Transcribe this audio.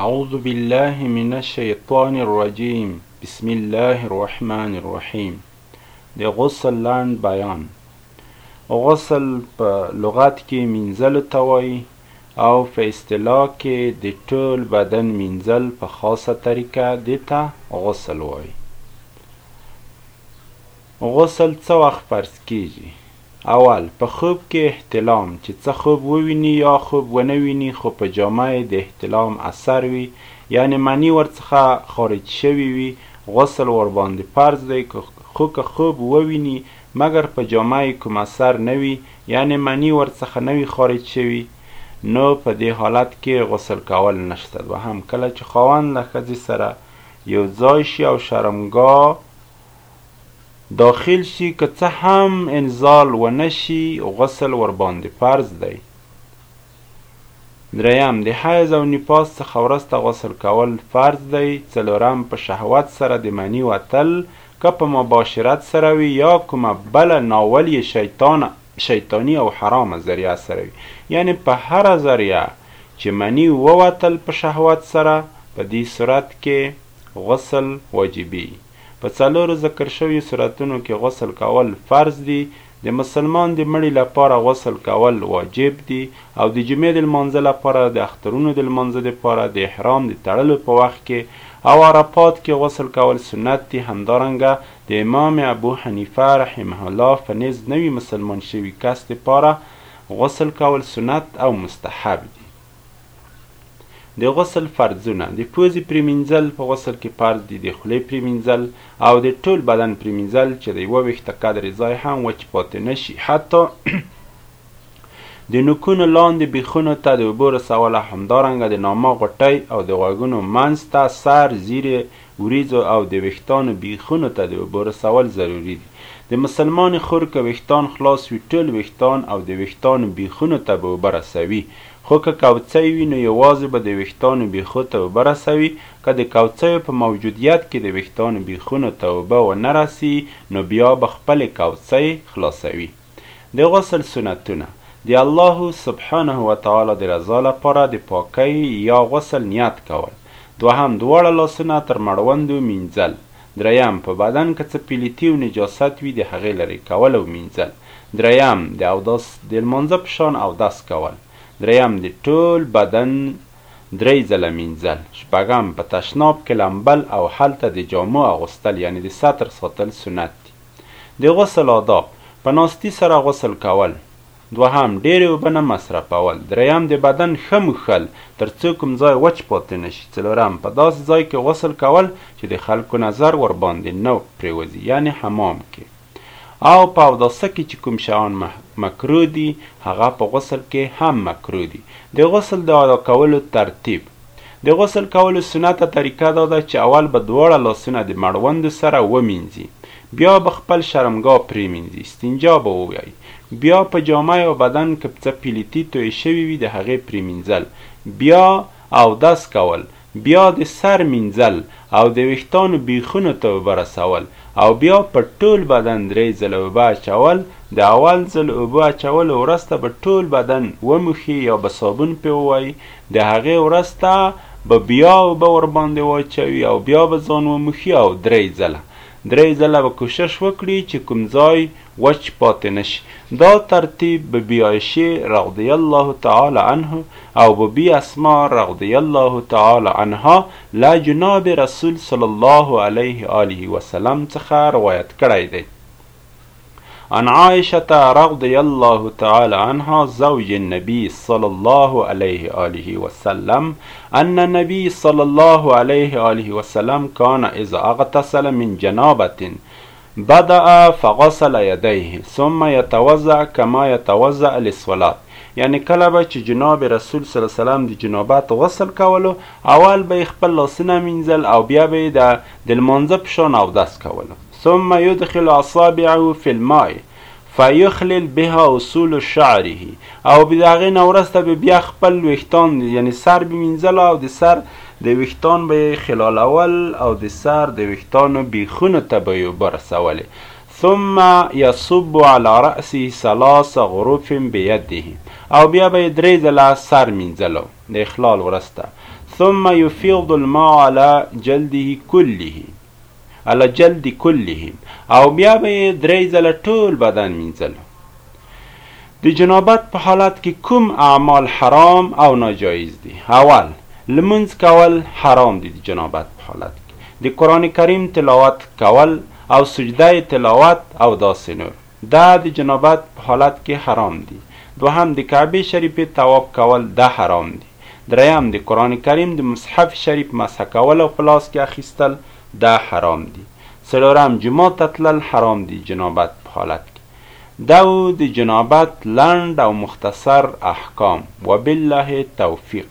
اعوذ بالله من الشیطان الرجیم بسم الله الرحمن الرحیم د غسل لاند بیان غسل په لغت کې مینځلو ته وایي او په اصطلاح کې د ټول بدن مینځل په خاصه طریقه دې ته غسل وایي غسل څه وخت فرض کیږي اول، په خوب کې احتلام، چې څه خوب وویني یا خوب ونه ویني خو په جامه یې د احتلام اثر وي، یعنې مني ورڅخه خارج شوي وي، غسل ورباندې فرض دی، خو که خوب وویني مګر په جامه یې کوم اثر نه وي، یعنې مني ورڅخه نه وي خارج شوي، نو په دې حالت کې غسل کول نشته. دوهم، کله چې خاوند له ښځې سره یو ځای شي او شرمګاه، داخل شي که څه هم انزال ونه شي غسل ورباندې فرض دی. دریم د حیض او نفاس څخه ورسته غسل کول فرض دی. څلورم په شهوت سره د مني وتل که په مباشرت سره وي یا کومه بله ناولیه شیطانه، شیطاني او حرامه ذریعه سره وي. یعنې په هره ذریعه چې مني ووتل په شهوت سره په دې صورت کې غسل واجبیږي. په څلورو ذکر شویو سورتونو کې غسل کول فرض دي، د مسلمان د مړي لپاره غسل کول واجب دي او د جمعې د لمانځه لپاره، د اخترونو د لمانځه دپاره، د احرام د تړلو په وخت کې او عرفات کې غسل کول سنت دي، همدارنګه د امام ابو حنیفه رحمه الله په نزد نوي مسلمان شوي کس دپاره غسل کول سنت او مستحب دي. د غسل فرضونه د پوزې پریمینځل په غسل کې فرض دي د خولې پریمینځل او د ټول بدن پریمینځل چې د یوه ویښته قدر ځای هم وچ پاتې نشي حتی د نوکونو لاندې بیخونو ته د اوبو رسول همدارنګه د نامه غټۍ او د غوږونو منځ ته سر زیرې وریځو او د ویښتانو بیخونو ته د اوبو رسول ضروري دي. د مسلمانې خور که ویښتان خلاص وي ټول ویښتان او د ویښتانو بیخونو ته به اوبه رسوي خو که کوڅۍ وي نو یوازې به د ویښتانو بیخو ته اوبه رسوي که د کوڅیو په موجودیت کې د ویښتانو بیخونو ته اوبه ونه رسي نو بیا به خپلې کوڅۍ خلاصوي. د غسل سنتونه، د الله سبحانه وتعالی د رضا لپاره د پاکۍ یا غسل نیت کول، دوهم دواړه لاسونه تر مړوندو مینځل، دریم په بدن که څه پیلیتی او نجاست وي د هغې لرې کول او مینځل، دریم د اوداس د لمانځه په شان اودس کول، دریم د ټول بدن درې ځله مینځل، شپږم په تشناب کې لمبل او هلته د جامو اغوستل یعنې د ستر ساتل سنت دي. د غسل آداب، په ناستي سره غسل کول، دوهم، ډېرې اوبه نه مصرفول، درېیم، د بدن ښه موښل تر څو کوم ځای وچ پاتې نه شي، څلورم، په داسې ځای کې غسل کول چې د خلکو نظر ورباندې نه پرېوځي یعنې حمام کې او په اوداسه کې چې کوم شیان مکروه دي هغه په غسل کې هم مکروه دي د غسل د ادا کولو ترتیب، د غسل کولو سنته طریقه دا ده چې اول به دواړه لاسونه د مړوندو سره ومینځي، بیا به خپل شرمګاه پرېمینځي، استنجا به ووایي، بیا په جامه یا بدن کې څه پیلیتي تویې شوې وي د هغې پرېمینځل، بیا اودس کول، بیا د سر مینځل او د ویښتانو بیخونو ته اوبه رسول او بیا په ټول بدن درې ځله اوبه اچول، د اول ځل اوبو اچولو ورسته به ټول بدن وموښي یا به صابون پرې ووایي، د هغې ورسته به بیا اوبه ورباندې واچوي او بیا به ځان وموښي او درې ځله درې ځله به کوشش وکړي چې کوم ځای وچ پاتې نشي دا ترتیب به بی عایشې رضی الله تعالی عنه او به بی اسماء رضی الله تعالی عنها له جناب رسول صلی الله علیه آله وسلم څخه روایت کړی دی عن عائشة رضي الله تعالى عنها زوج النبي صلى الله عليه آله وسلم أن النبي صلى الله عليه آله وسلم كان إذا اغتسل من جنابة بدأ فغسل يديه ثم يتوزع كما يتوزع للصلاة يعني کله به چې جناب رسول صلی الله علیه وسلم د جنابت غسل کولو اول به خپل لاسونه مینځل او بیا به د د لمانځه په شان اودس کولو ثم يدخل اصابعه في الماء فيخلل بها اصول شعره او د هغې نه ورسته به بیا خپل ویښتان یعنی سر به مینځل او د سر د ویښتان به یې خلالول او د سر د ویښتانو بیخونو ته به یې اوبه رسولې ثم يصب على رأسه ثلاث غروف بيده او بیا به یې درې ځله سر مینځلو د اخلال ورسته ثم يفيض الماء على جلده كله علی جلد کلهم او بیا به یې درې ځله ټول بدن مینځلو د جنابت په حالت کې کوم اعمال حرام او ناجایز دي اول لمونځ کول حرام دي د جنابت په حالت کې د قرآن کریم تلاوت کول او سجده تلاوت او داسې نور دا د جنابت په حالت کې حرام دي. دوهم د کعبې شریفې طواف کول دا حرام دي. دریم د قرآن کریم د مصحف شریف مسح کول او په لاس کې اخیستل دا حرام دي. څلورم جماع ته تلل حرام دي جنابت په حالت کې. دا وو د جنابت لنډ او مختصر احکام. وبالله توفیق.